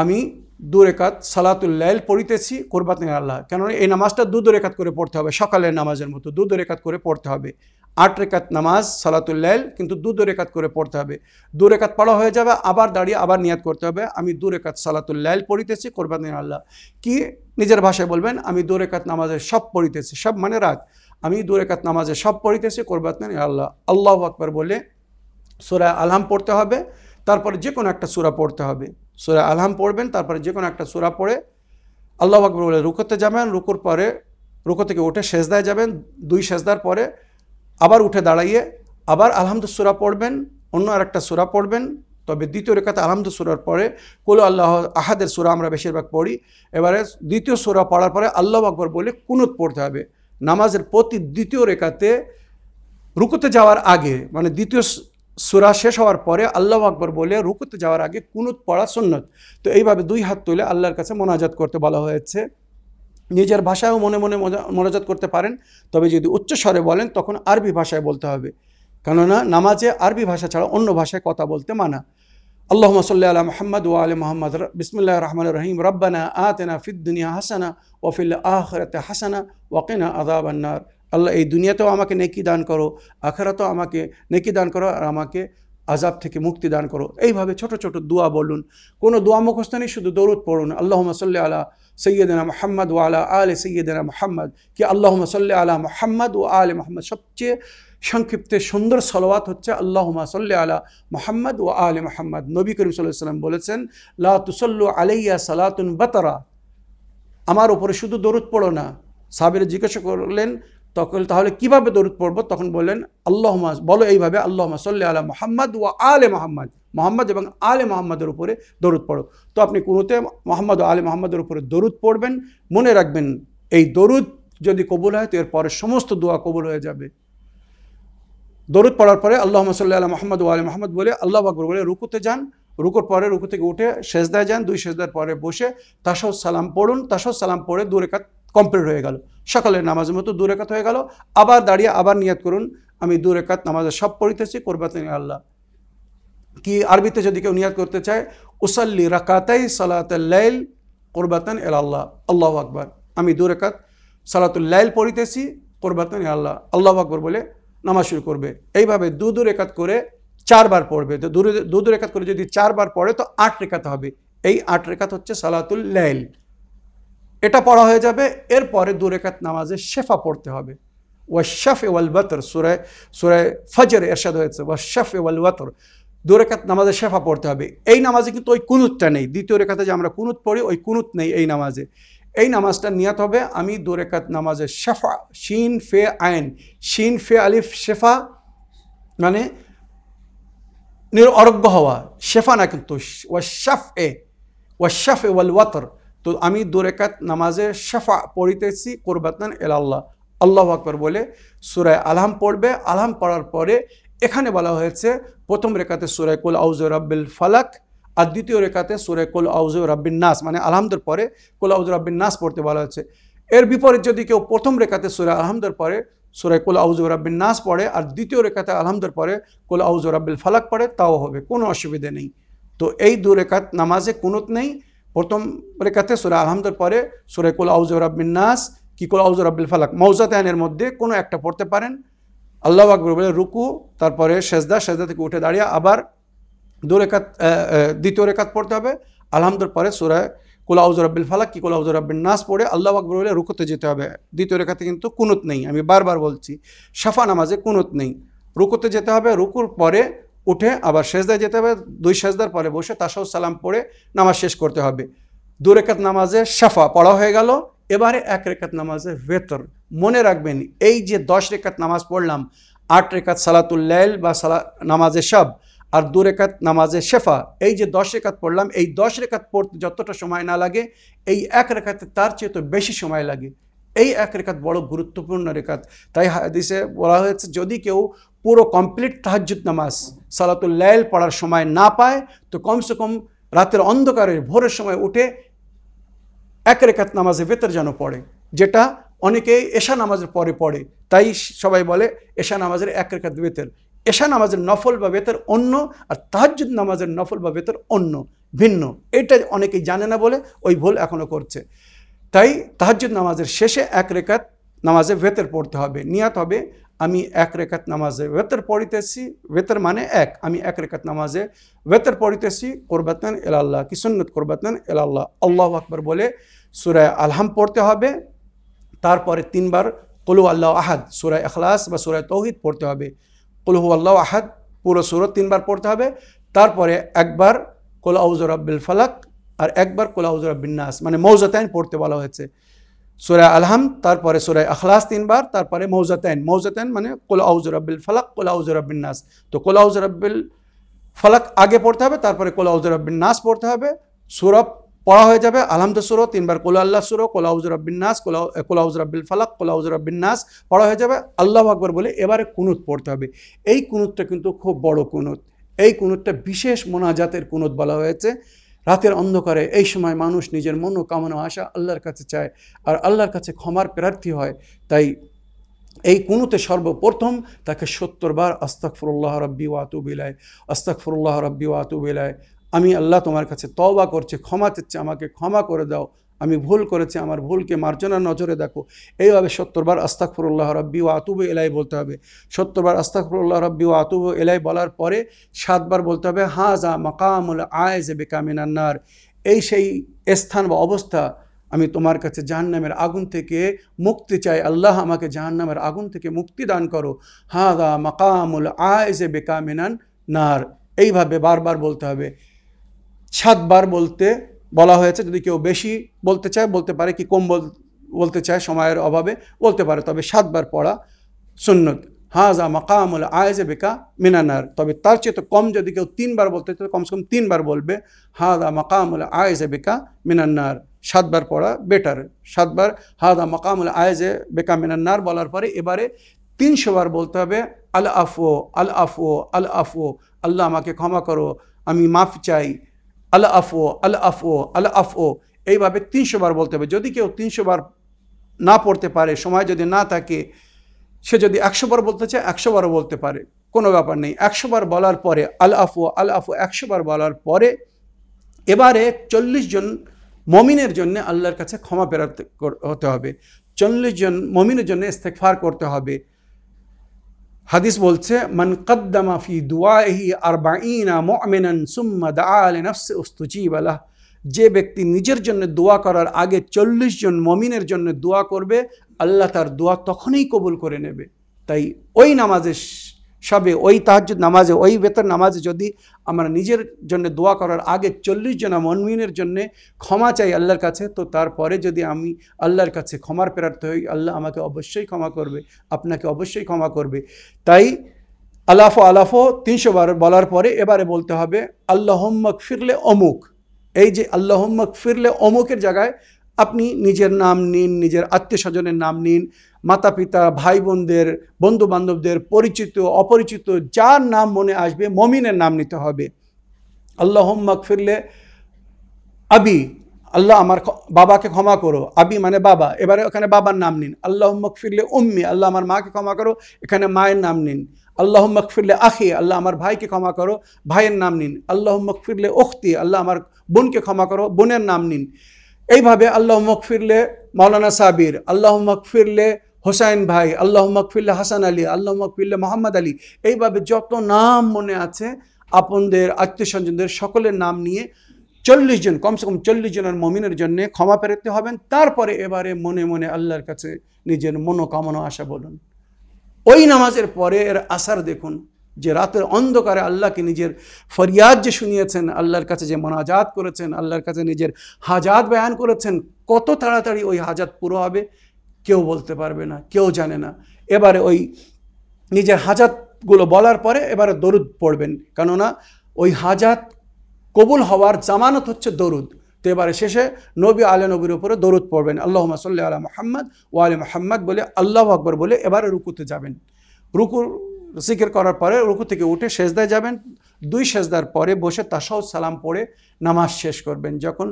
Speaker 1: আমি দু রেখাত সালাতুল্লাইল পড়িতেছি কোরবাতিন আল্লাহ। কেননা এই নামাজটা দু রেখাত করে পড়তে হবে, সকালের নামাজের মতো দু রেখাত করে পড়তে হবে। আট রেখাত নামাজ সালাতুল্লাইল কিন্তু দু রেখাত করে পড়তে হবে। দু পড়া হয়ে যাবে, আবার দাঁড়িয়ে আবার নিয়াত করতে হবে। আমি দু রেখাত সালাতুল্লাইল পড়িতেছি কোরবাতিন আল্লাহ। কি? নিজের ভাষায় বলবেন, আমি দু রেখাত নামাজের সব পড়িতেছি। সব মানে রাত। আমি দু রেখাত নামাজে সব পড়িতেছি কোরবাতিন আল্লাহ। আল্লাহ আকবর বলে সুরা আলহাম পড়তে হবে, তারপরে যে কোনো একটা সুরা পড়তে হবে। সুরা আলহাম পড়বেন, তারপরে যে কোনো একটা সুরা পড়ে, আল্লাহ আকবর বলে রুকোতে যাবেন, রুকুর পরে, রুকো থেকে উঠে সেজদায় যাবেন, দুই সেজদার পরে আবার উঠে দাঁড়াইয়ে আবার আলহামদু সুরা পড়বেন, অন্য আর একটা সুরা পড়বেন, তবে দ্বিতীয় রেখাতে আলহামদু সুরার পরে, কুল আল্লাহ আহাদের সুরা আমরা বেশিরভাগ পড়ি, এবারে দ্বিতীয় সুরা পড়ার পরে আল্লাহ আকবর বলে কুনুত পড়তে হবে। নামাজের প্রতি দ্বিতীয় রেখাতে রুকুতে যাওয়ার আগে মানে দ্বিতীয় সুরা শেষ হওয়ার পরে আল্লাহ আকবর বলে রুকুতে যাওয়ার আগে কুনুত পড়া সুন্নত। তো এইভাবে দুই হাত তুলে আল্লাহর কাছে মোনাজাত করতে বলা হয়েছে। নিজের ভাষায়ও মনে মনে মোনাজাত করতে পারেন। তবে যদি উচ্চস্বরে বলেন, তখন আরবি ভাষায় বলতে হবে। কেননা নামাজে আরবি ভাষা ছাড়া অন্য ভাষায় কথা বলতে মানা। আল্লাহ মসল্লা আলা মোহাম্মদ ওয়াল মোহাম্মদ। বিসমুল্লাহ রহমান রহিম। রব্বানা আতেনা ফিদ্দুনিয়া হাসানা ওফিল্লা আহরতে হাসানা ওয়াকিনা আদাবান্নার আল্লাহ, এই দুনিয়াতেও আমাকে নেকি দান করো, আখেরাতেও আমাকে নেকি দান করো আর আমাকে আজাব থেকে মুক্তি দান করো। এইভাবে ছোট ছোট দোয়া বলুন। কোনো দোয়া মুখস্থ নেই, শুধু দরুদ পড়ুন। আল্লাহ সাল্লি আলা সৈয়দিনা মোহাম্মদ ও আলা আলে সৈয়দিনা মোহাম্মদ। কি আল্লাহ সাল্লি আলা মোহাম্মদ ও আলে মোহাম্মদ। সবচেয়ে সংক্ষিপ্তে সুন্দর সলওয়াত হচ্ছে আল্লাহ সাল্লি আলা মোহাম্মদ ও আলে মোহাম্মদ। নবী করিম সাল্লাহ সাল্লাম বলেছেন, লা তুসল্লু আলাইয়া সালাতুন বাতারা। আমার উপরে শুধু দরুদ পড়ো না। সাহাবিরা জিজ্ঞাসা করলেন তখন তাহলে কীভাবে দরুদ পড়ব? তখন বললেন আল্লাহ বলো এইভাবে আল্লাহ সাল্লি আলা মোহাম্মদ ও আলে মোহাম্মদ। মোহাম্মদ এবং আলে মোহাম্মদের উপরে দরুদ পড়ো। তো আপনি কোনোতে মোহাম্মদ ও আলে মোহাম্মদের উপরে দরুদ পড়বেন, মনে রাখবেন এই দরুদ যদি কবুল হয়, তো এর পরে সমস্ত দোয়া কবুল হয়ে যাবে। দরুদ পড়ার পরে আল্লাহ সাল্লাহ আলা মোহাম্মদ ও আলে মোহাম্মদ বলে আল্লাহ আকবর বলে রুকুতে যান। রুকুর পরে রুকু থেকে উঠে সেজদায় যান, দুই সেজদার পরে বসে তাসহ সালাম পড়ুন। তাসহ সালাম পড়ে দু রেখাত কমপ্লিট হয়ে গেল। সকালের নামাজের মতো দু রেখাত হয়ে গেল। আবার দাঁড়িয়ে আবার নিয়াত করুন। আমি দু রেখাত নামাজে সব পড়িতেছি কোরবাতিন আল্লাহ। কি আরবিতে যদি কেউ নিয়াত করতে চায়, উসাল্লি রাকাতাই সালাতাল্লাইল কোরবাতান এল আল্লাহ। আল্লাহ আকবর। আমি দু রেখাত সালাতুল্লাইল পড়িতেছি, কোরবাতান এ আল্লাহ। আল্লাহ আকবর বলে নামাজ শুরু করবে। এইভাবে দু দু রেখাত করে চারবার পড়বে। তো দু দু দু রেখাত করে যদি চারবার পড়ে, তো আট রেখাত হবে। এই আট রেখাত হচ্ছে সালাতুল লাইল। এটা পড়া হয়ে যাবে, এরপরে দু রেখাত নামাজে শেফা পড়তে হবে। ওয়াশাফ ওয়াল বাতর সুরায় সুরায় ফজর এরশাদ হয়েছে ওয়াশাফ ওয়াল বাতর দু রেখাত নামাজে শেফা পড়তে হবে। এই নামাজে কিন্তু ওই কুনুতটা নেই, দ্বিতীয় রেখাতে যে আমরা কুনুত পড়ি, ওই কুনুত নেই এই নামাজে। এই নামাজটা নিয়াত হবে, আমি দু রেখাত নামাজে শেফা, শিন, ফে, আইন, শিন, ফে, আলিফ, শেফা মানে নির অরজ্ঞ হওয়া, শেফা না কিন্তু ওয়াশাফ এ ওয়াশাফ এ ওয়াল ওয়াতর তো আমি দু রেখাত নামাজে শেফা পড়িতেছি, কোরবাতন এল আল্লাহ আল্লাহ আকবর বলে সুরায় আলহাম পড়বে। আলহাম পড়ার পরে এখানে বলা হয়েছে, প্রথম রেখাতে সুরায় কুল আউজ রাব্বিল ফালাক আর দ্বিতীয় রেখাতে সুরায় কুল আউজ রাব্বিন নাস মানে আলহামদের পরে কুল আউজ রাব্বিন নাস পড়তে বলা হয়েছে। এর বিপরীত যদি কেউ প্রথম রেখাতে সুরায় আলহামদের পরে সুরায় কুল আউজ রাব্বিন নাস পড়ে আর দ্বিতীয় রেখাতে আলহামদের পরে কুল আউজ রাব্বিল ফালাক পড়ে, তাও হবে, কোনো অসুবিধে নেই। তো এই দু রেখাত নামাজে কুনুত নেই প্রথম রেখাতে সুরা আলহামদের পরে সুরে কুল আউজ রাব্বিন নাস, কি কুল আউজ রাব্বিল ফালাক মৌজাতায়নের মধ্যে কোনো একটা পড়তে পারেন। আল্লাহ আকবর বলে রুকু, তারপরে সেজদা সেজদা থেকে উঠে দাঁড়িয়ে আবার দু রেখাত দ্বিতীয় রেখাত পড়তে হবে। আলহামদুর পরে সুরায় কুল আউজ রাব্বিল ফালাক, কি কুল আউজ রাব্বিন নাস পড়ে আল্লাহ আকবর বলে রুকুতে যেতে হবে। দ্বিতীয় রেখাতে কিন্তু কুনুত নেই, আমি বারবার বলছি, সাফা নামাজে কুনুত নেই। রুকুতে যেতে হবে, রুকুর পরে উঠে আবার সেজদায় যেতে হবে, দুই সেজদার পরে বসে তাসাউ সালাম পড়ে নামাজ শেষ করতে হবে। দু রেখাত নামাজে সাফা পড়া হয়ে গেল। এবারে এক রেখাত নামাজে ভেতর। মনে রাখবেন, এই যে দশ রেখাত নামাজ পড়লাম, আট রেখাত সালাতুল্লাইল বা সালা, নামাজে সব আর দু রেখাত নামাজে শেফা, এই যে দশ রেখাত পড়লাম, এই দশ রেখাত পড়তে যতটা সময় না লাগে, এই এক রেখাতে তার চেয়ে তো বেশি সময় লাগে। এই এক রেখাত বড় গুরুত্বপূর্ণ রেখাত। তাই হাদিসে বলা হয়েছে, যদি কেউ পুরো কমপ্লিট তাহাজ্জুদ নামাজ সালাতুল্লাইল পড়ার সময় না পায়, তো কমসে কম রাতের অন্ধকারে ভোরের সময় উঠে এক রেখাত নামাজে ভেতর যেন পড়ে, যেটা অনেকেই এশা নামাজের পরে পড়ে। তাই সবাই বলে এশা নামাজের এক রেখাত বেতের এশা নামাজের নফল বা বেতের অন্য আর তাহাজ্জুদ নামাজের নফল বা বেতের অন্য, ভিন্ন। এটা অনেকেই জানে না বলে ওই ভুল এখনও করছে। তাই তাহাজ্জুদ নামাজের শেষে এক রেখাত নামাজে ভেতর পড়তে হবে, নিয়াত হবে। আমি এক রেখাত নামাজে ভেতর পড়িতেছি ভেতর মানে এক। আমি এক রেখাত নামাজে ভেতর পড়িতেছি, কোরবাতন এল আল্লাহ কি সুন্নত? কোরবাতন এল আল্লাহ আকবর বলে সুরায় আলহাম পড়তে হবে। তারপরে তিনবার কলু আল্লাহ আহাদ সুরায় এখলাস বা সুরায় তৌহিদ পড়তে হবে। কলহু আল্লাহ আহাদ, পুরো সুরত তিনবার পড়তে হবে। তারপরে একবার কোল আউজর আব্বিল ফালাক আর একবার কোল আউজর আব্বিন নাস মানে মৌজাতাইন পড়তে বলা হয়েছে। সুরায় আলহাম, তারপরে সুরায় আখলাস তিনবার, তারপরে মৌজাতাইন। মৌজাতাইন মানে কোল আউজর আব্বিল ফালাক, কোল আউজর নাস। তো কোল আউজর আব্বিল ফালাক আগে পড়তে হবে, তারপরে কোল আউজর আব্বিন নাস পড়তে হবে। সুরব পড়া হয়ে যাবে আলহামদ সুরো, তিনবার কোলা আল্লাহ সুরো, কোলা উজুর আব্বিন নাস, কোলা কোলা উজুর আব্বিল ফালাক, কোলা উজুর নাস পড়া হয়ে যাবে। আল্লাহ আকবর বলে এবারে কুনুত পড়তে হবে। এই কুনুতটা কিন্তু খুব বড় কুনুত। এই কুনুতটা বিশেষ মোনাজাতের কুনুত বলা হয়েছে। রাতের অন্ধকারে এই সময় মানুষ নিজের মনোকামনা আশা আল্লাহর কাছে চায় আর আল্লাহর কাছে ক্ষমার প্রার্থী হয়। তাই এই কুনুতে সর্বপ্রথম তাকে সত্তরবার আস্তাকফরুল্লাহ রব্বি ওয়াতুবিলায় আস্তাকফরুল্লাহ রব্বি ওয়াতুবিলায় আমি আল্লাহ তোমার কাছে তওবা করছে, ক্ষমা চাচ্ছে, আমাকে ক্ষমা করে দাও। আমি ভুল করেছি, আমার ভুলকে মার্জনার নজরে দেখো। এইভাবে সত্তরবার আস্তাকফরুল্লাহ রব্বি ও আতুব এলাই বলতে হবে। সত্তরবার আস্তাকফরুল্লাহ রব্বি ও আতুব এলাই বলার পরে সাতবার বলতে হবে হাজা মাকামুল আয়েজ বেকামিনান্নার এই সেই স্থান বা অবস্থা আমি তোমার কাছে জাহান্নামের আগুন থেকে মুক্তি চাই। আল্লাহ আমাকে জাহান্নামের আগুন থেকে মুক্তি দান করো। হাদা মাকামুল আয়েজ বেকামিনান নার। এইভাবে বারবার বলতে হবে। সাতবার বলতে বলা হয়েছে, যদি কেউ বেশি বলতে চায়, বলতে পারে কি কম বলতে চায় সময়ের অভাবে, বলতে পারে, তবে সাতবার পড়া সুন্নত। হাজা মাকামুল আয়েজে বেকা মিনানার তবে তার চেয়ে তো কম যদি কেউ তিনবার বলতে চায় কমসে কম তিনবার বলবে হাদা মাকামুল আয়েজে বেকা মিনান্নার। সাতবার পড়া বেটার। সাতবার হাদা মাকামুল আয়েজে বেকা মিনান্নার বলার পরে এবারে তিনশো বার বলতে হবে আল আফো আল আফো আল আফো আল্লাহ আমাকে ক্ষমা করো, আমি মাফ চাই। আল আফো আল আফো আল আফো এইভাবে তিনশো বার বলতে হবে। যদি কেউ তিনশো বার না পড়তে পারে, সময় যদি না থাকে, সে যদি একশো বার বলতে চায়, একশো বারও বলতে পারে। কোনো ব্যাপার নেই। একশো বার বলার পরে আল আফু আল আফু একশো বার বলার পরে, এবারে চল্লিশ জন মমিনের জন্য আল্লাহর কাছে ক্ষমা পেরাতে হতে হবে। চল্লিশ জন মমিনের জন্য ইস্তেকফার করতে হবে। হাদিস বলছে, মান কদ্দামা ফি দুয়াহি আরবাঈনা মুমিনান সুম্মা দাআ লিনাফসি উস্তুজিব আলাহ যে ব্যক্তি নিজের জন্য দোয়া করার আগে চল্লিশ জন মমিনের জন্য দোয়া করবে, আল্লাহ তার দোয়া তখনই কবুল করে নেবে। তাই ওই নামাজে সবে ওই তাহাজ্জুদ নামাজে, ওই বেতন নামাজে যদি আমরা নিজের জন্য দোয়া করার আগে চল্লিশ জনা মনমিনের জন্য ক্ষমা চাই আল্লাহর কাছে, তো তারপরে যদি আমি আল্লাহর কাছে ক্ষমার প্রার্থী হই, আল্লাহ আমাকে অবশ্যই ক্ষমা করবে, আপনাকে অবশ্যই ক্ষমা করবে। তাই আলাফো আলাফো তিনশো বার বলার পরে এবারে বলতে হবে আল্লাহম্মক ফিরলে অমুক। এই যে আল্লাহম্মক ফিরলে অমুকের জায়গায় আপনি নিজের নাম নিন, নিজের আত্মীয় স্বজনের নাম নিন মাতা পিতা ভাই বোনদের বন্ধু বান্ধবদের পরিচিত, অপরিচিত, যার নাম মনে আসবে মমিনের নাম নিতে হবে। আল্লাহম্মক ফিরলে আবি, আল্লাহ আমার বাবাকে ক্ষমা করো। আবি মানে বাবা, এবারে ওখানে বাবার নাম নিন। আল্লাহ ফিরলে উম্মি, আল্লাহ আমার মাকে ক্ষমা করো, এখানে মায়ের নাম নিন। আল্লাহ ফিরলে আখি, আল্লাহ আমার ভাইকে ক্ষমা করো, ভাইয়ের নাম নিন। আল্লাহ ফিরলে ওখতি আল্লাহ আমার বোনকে ক্ষমা করো, বোনের নাম নিন। এইভাবে আল্লাহ ফিরলে মৌলানা সাবির আল্লাহ ফিরলে হোসাইন ভাই আল্লাহ ফিরলে হাসান আলী আল্লাহ ফিরলে মোহাম্মদ আলী, এইভাবে যত নাম মনে আছে, আপনদের আত্মীয় স্বজনদের সকলের নাম নিয়ে চল্লিশ জন, কমসে কম চল্লিশ জনের মমিনের জন্য ক্ষমা পেরোতে হবেন। তারপরে এবারে মনে মনে আল্লাহর কাছে নিজের মনোকামনা আশা বলুন। ওই নামাজের পরে এর আসার দেখুন, যে রাতের অন্ধকারে আল্লাহকে নিজের ফরিয়াদ যে শুনিয়েছেন, আল্লাহর কাছে যে মোনাজাত করেছেন, আল্লাহর কাছে নিজের হাজাত বয়ান করেছেন, কত তাড়াতাড়ি ওই হাজাত পুরো হবে। কেউ বলতে পারবে না, কেউ জানে না। এবারে ওই নিজের হাজাতগুলো বলার পরে এবারে দরুদ পড়বেন। কেননা ওই হাজাত কবুল হওয়ার জামানত হচ্ছে দরুদ। তো এবারে শেষে নবী আলে নবীর উপরে দরুদ পড়বেন। আল্লাহ সাল্লি আলা মোহাম্মদ ও আলী মোহাম্মদ বলে, আল্লাহ আকবর বলে এবারে রুকুতে যাবেন। রুকুর জিকির করার পরে রুকু থেকে উঠে সেজদায় যাবেন। দুই সেজদার পরে বসে তাসাউ সালাম পড়ে নামাজ শেষ করবেন। যখন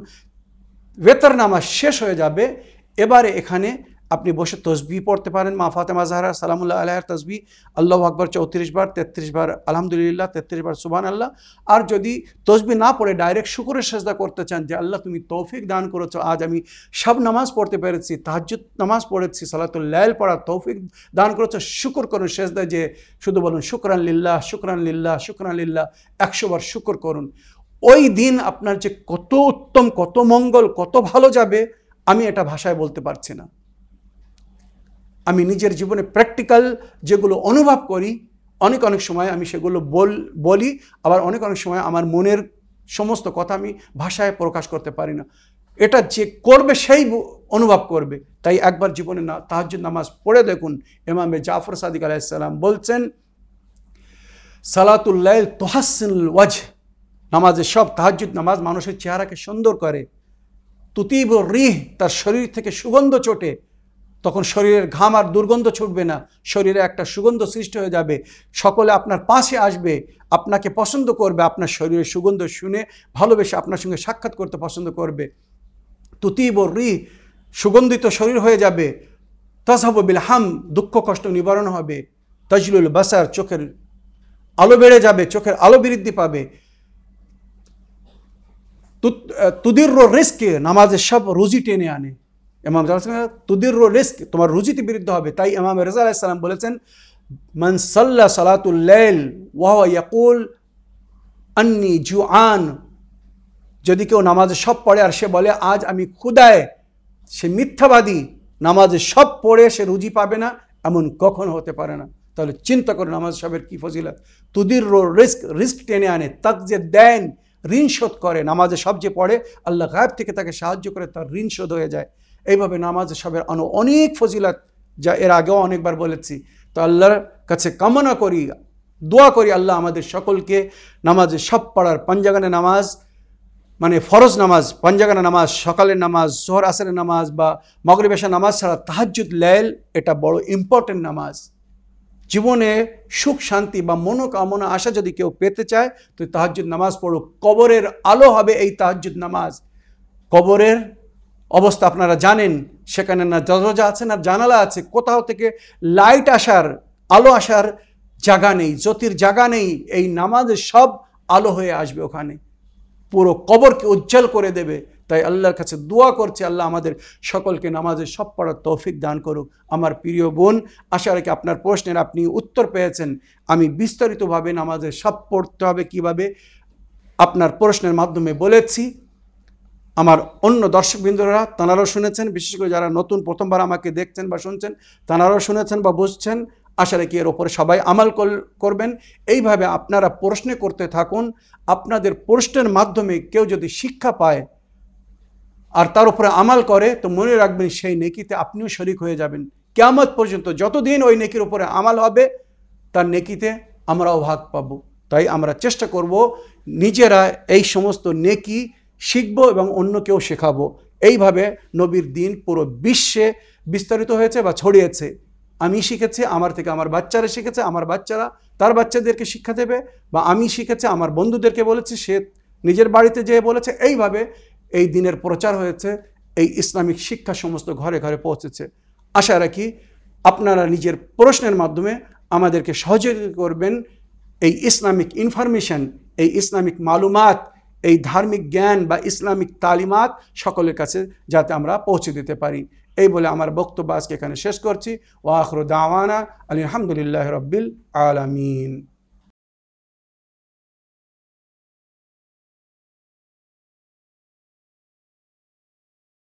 Speaker 1: বেতর নামাজ শেষ হয়ে যাবে, এবারে এখানে আপনি বসে তসবি পড়তে পারেন। মা ফাতেমা জাহরা, সালামুল্লাহ আলাহের তসবি। আল্লাহ আকবর চৌত্রিশ বার, তেত্রিশ বার, আলহামদুলিল্লাহ, তেত্রিশ বার সুবান আল্লাহ আর যদি তসবি না পড়ে ডাইরেক্ট শুকুরের সেজদা করতে চান যে, আল্লাহ, তুমি তৌফিক দান করেছ, আজ আমি সব নামাজ পড়তে পেরেছি, তাহাজ্জুদ নামাজ পড়েছি সালাতুল্লাইল পড়ার তৌফিক দান করেছ, শুকুর করুন সেজদা যে, শুধু বলুন শুকরান লিল্লাহ শুকরান লিল্লাহ শুকরান লিল্লাহ, একশো বার শুকর করুন। ওই দিন আপনার যে কত উত্তম, কত মঙ্গল, কত ভালো যাবে, আমি এটা ভাষায় বলতে পারছি না। আমি নিজের জীবনে প্র্যাকটিক্যাল যেগুলো অনুভব করি, অনেক অনেক সময় আমি সেগুলো বল, বলি, আবার অনেক অনেক সময় আমার মনের সমস্ত কথা আমি ভাষায় প্রকাশ করতে পারি না। এটা যে করবে সেই অনুভব করবে। তাই একবার জীবনে না, তাহাজ্জুদ নামাজ পড়ে দেখুন এমামে জাফর সাদিক আলাইসাল্লাম বলছেন সালাতুল্লাইল তোহাসিনুল ওয়াজ নামাজের সব তাহাজ্জুদ নামাজ মানুষের চেহারাকে সুন্দর করে। তুতিব রিহ, তার শরীর থেকে সুগন্ধ চোটে তখন শরীরের ঘাম আর দুর্গন্ধ ছুটবে না, শরীরে একটা সুগন্ধ সৃষ্টি হয়ে যাবে, সকলে আপনার পাশে আসবে, আপনাকে পছন্দ করবে, আপনার শরীরের সুগন্ধ শুনে ভালোবেসে আপনার সঙ্গে সাক্ষাৎ করতে পছন্দ করবে। তুতিব রি, সুগন্ধিত শরীর হয়ে যাবে, তাজহাব বিল হাম, দুঃখ কষ্ট নিবারণ হবে তাজলুল বাসার চোখের আলো বেড়ে যাবে, চোখের আলো বৃদ্ধি পাবে। তুদির রিস্ক নামাজের সব রুজি টেনে আনে। ইমাম তুদির রিস্ক, তোমার রুজিতে বিরুদ্ধ হবে। তাই ইমাম রেজা আলাইসালাম বলেছেন, মান সাল্লা সালাতুল্লাইল ওয়াহ ইয়াকুল, আন্নি জুআন। যদি কেউ নামাজে সব পড়ে আর সে বলে, আজ আমি ক্ষুদায়, সে মিথ্যাবাদী, নামাজে সব পড়ে সে রুজি পাবে না, এমন কখনো হতে পারে না। তাহলে চিন্তা করে নামাজ সবের কী ফজিলত। তুদির রিস্ক রিস্ক টেনে আনে তাক যে দেন, ঋণ শোধ করে। নামাজে সব যে পড়ে, আল্লাহ গায়েব থেকে তাকে সাহায্য করে, তার ঋণ শোধ হয়ে যায়। এইভাবে নামাজ সবের আনো অনেক ফজিলত যা এর আগেও অনেকবার বলেছি। তো আল্লাহর কাছে কামনা করি, দোয়া করি আল্লাহ আমাদের সকলকে নামাজে সব পড়ার পাঞ্জাগানে নামাজ মানে ফরজ নামাজ, পাঞ্জাগানা নামাজ, সকালের নামাজ, জোহর আসরের নামাজ বা মগরিবেশা নামাজ ছাড়া তাহাজ্জুদ লাইল এটা বড় ইম্পর্টেন্ট নামাজ। জীবনে সুখ, শান্তি বা মনোকামনা, আশা যদি কেউ পেতে চায়, তো তাহাজ্জুদ নামাজ পড়ো কবরের আলো হবে এই তাহাজ্জুদ নামাজ। কবরের অবস্থা আপনারা জানেন, সেখানে না দরজা আছে, না জানালা আছে, কোথাও থেকে লাইট আসার, আলো আসার জায়গা নেই, জ্যোতির জায়গা নেই, এই নামাজের সব আলো হয়ে আসবে ওখানে। পুরো কবরকে উজ্জ্বল করে দেবে। তাই আল্লাহর কাছে দোয়া করছে, আল্লাহ আমাদের সকলকে নামাজের সব পড়ার তৌফিক দান করুক। আমার প্রিয় বোন, আশা রাখি আপনার প্রশ্নের আপনি উত্তর পেয়েছেন। আমি বিস্তারিতভাবে নামাজের সব পড়তে হবে কীভাবে? আপনার প্রশ্নের মাধ্যমে বলেছি। আমার অন্য দর্শকবৃন্দরা তাঁরাও শুনেছেন, বিশেষ করে যারা নতুন প্রথমবার আমাকে দেখছেন বা শুনছেন, তাঁরাও শুনেছেন বা বুঝছেন। আশা রাখি এর ওপরে সবাই আমাল কর- করবেন। এইভাবে আপনারা প্রশ্ন করতে থাকুন। আপনাদের প্রশ্নের মাধ্যমে কেউ যদি শিক্ষা পায় আর তার উপরে আমাল করে, তো মনে রাখবেন সেই নেকিতে আপনিও শরিক হয়ে যাবেন। কেয়ামত পর্যন্ত যতদিন ওই নেকির উপরে আমাল হবে, তার নেকিতে আমরাও ভাগ পাব। তাই আমরা চেষ্টা করব নিজেরা এই সমস্ত নেকি শিখব এবং অন্যকেও শেখাবো। এইভাবে নবীর দিন পুরো বিশ্বে বিস্তারিত হয়েছে বা ছড়িয়েছে। আমি শিখেছি, আমার থেকে আমার বাচ্চারা শিখেছে, আমার বাচ্চারা তার বাচ্চাদেরকে শিক্ষা দেবে বা আমি শিখেছি, আমার বন্ধুদেরকে বলেছি, সে নিজের বাড়িতে যেয়ে বলেছে। এইভাবে এই দিনের প্রচার হয়েছে, এই ইসলামিক শিক্ষা সমস্ত ঘরে ঘরে পৌঁছেছে। আশা রাখি আপনারা নিজের প্রশ্নের মাধ্যমে আমাদেরকে সহযোগিতা করবেন। এই ইসলামিক ইনফরমেশন, এই ইসলামিক মালুমাত এই ধার্মিক জ্ঞান বা ইসলামিক তালিমাত সকলের কাছে যাতে আমরা পৌঁছে দিতে পারি। এই বলে আমার বক্তব্য আজকে এখানে শেষ করছি। ওয়াখর দাওয়ানা আলহামদুলিল্লাহ রব্বিল আলামিন।